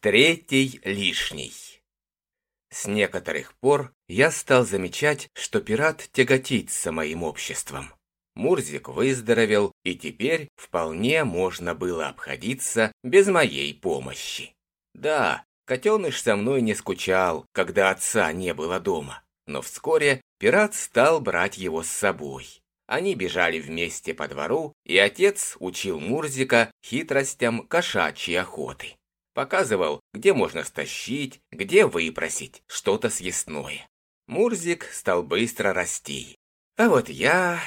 Третий лишний. С некоторых пор я стал замечать, что пират тяготится моим обществом. Мурзик выздоровел, и теперь вполне можно было обходиться без моей помощи. Да, котеныш со мной не скучал, когда отца не было дома, но вскоре пират стал брать его с собой. Они бежали вместе по двору, и отец учил Мурзика хитростям кошачьей охоты. Показывал, где можно стащить, где выпросить что-то съестное. Мурзик стал быстро расти. А вот я...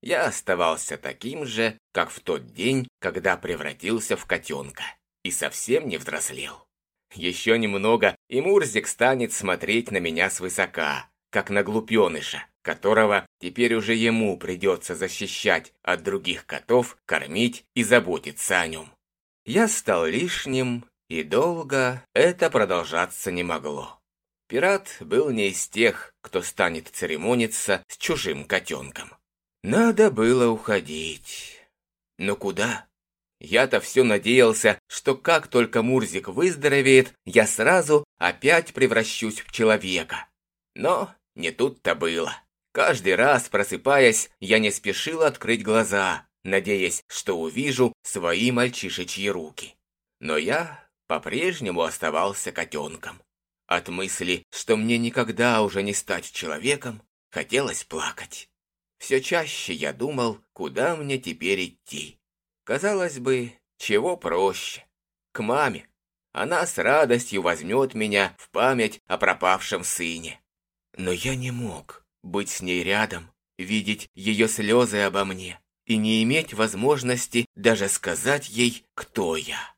Я оставался таким же, как в тот день, когда превратился в котенка. И совсем не взрослел. Еще немного, и Мурзик станет смотреть на меня свысока, как на глупеныша, которого теперь уже ему придется защищать от других котов, кормить и заботиться о нем. Я стал лишним и долго это продолжаться не могло. Пират был не из тех, кто станет церемониться с чужим котенком. Надо было уходить. Но куда? Я-то все надеялся, что как только Мурзик выздоровеет, я сразу опять превращусь в человека. Но не тут-то было. Каждый раз, просыпаясь, я не спешил открыть глаза, надеясь, что увижу свои мальчишечьи руки. Но я по-прежнему оставался котенком. От мысли, что мне никогда уже не стать человеком, хотелось плакать. Все чаще я думал, куда мне теперь идти. Казалось бы, чего проще. К маме. Она с радостью возьмет меня в память о пропавшем сыне. Но я не мог быть с ней рядом, видеть ее слезы обо мне и не иметь возможности даже сказать ей, кто я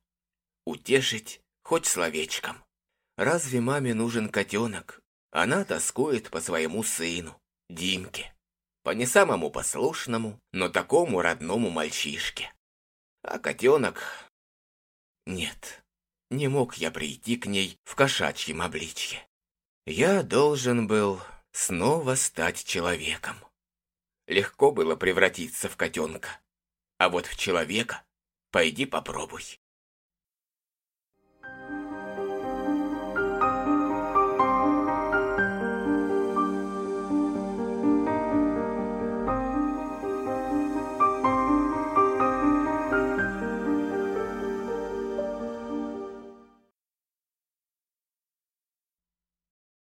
утешить хоть словечком. Разве маме нужен котенок? Она тоскует по своему сыну, Димке. По не самому послушному, но такому родному мальчишке. А котенок... Нет, не мог я прийти к ней в кошачьем обличье. Я должен был снова стать человеком. Легко было превратиться в котенка. А вот в человека пойди попробуй.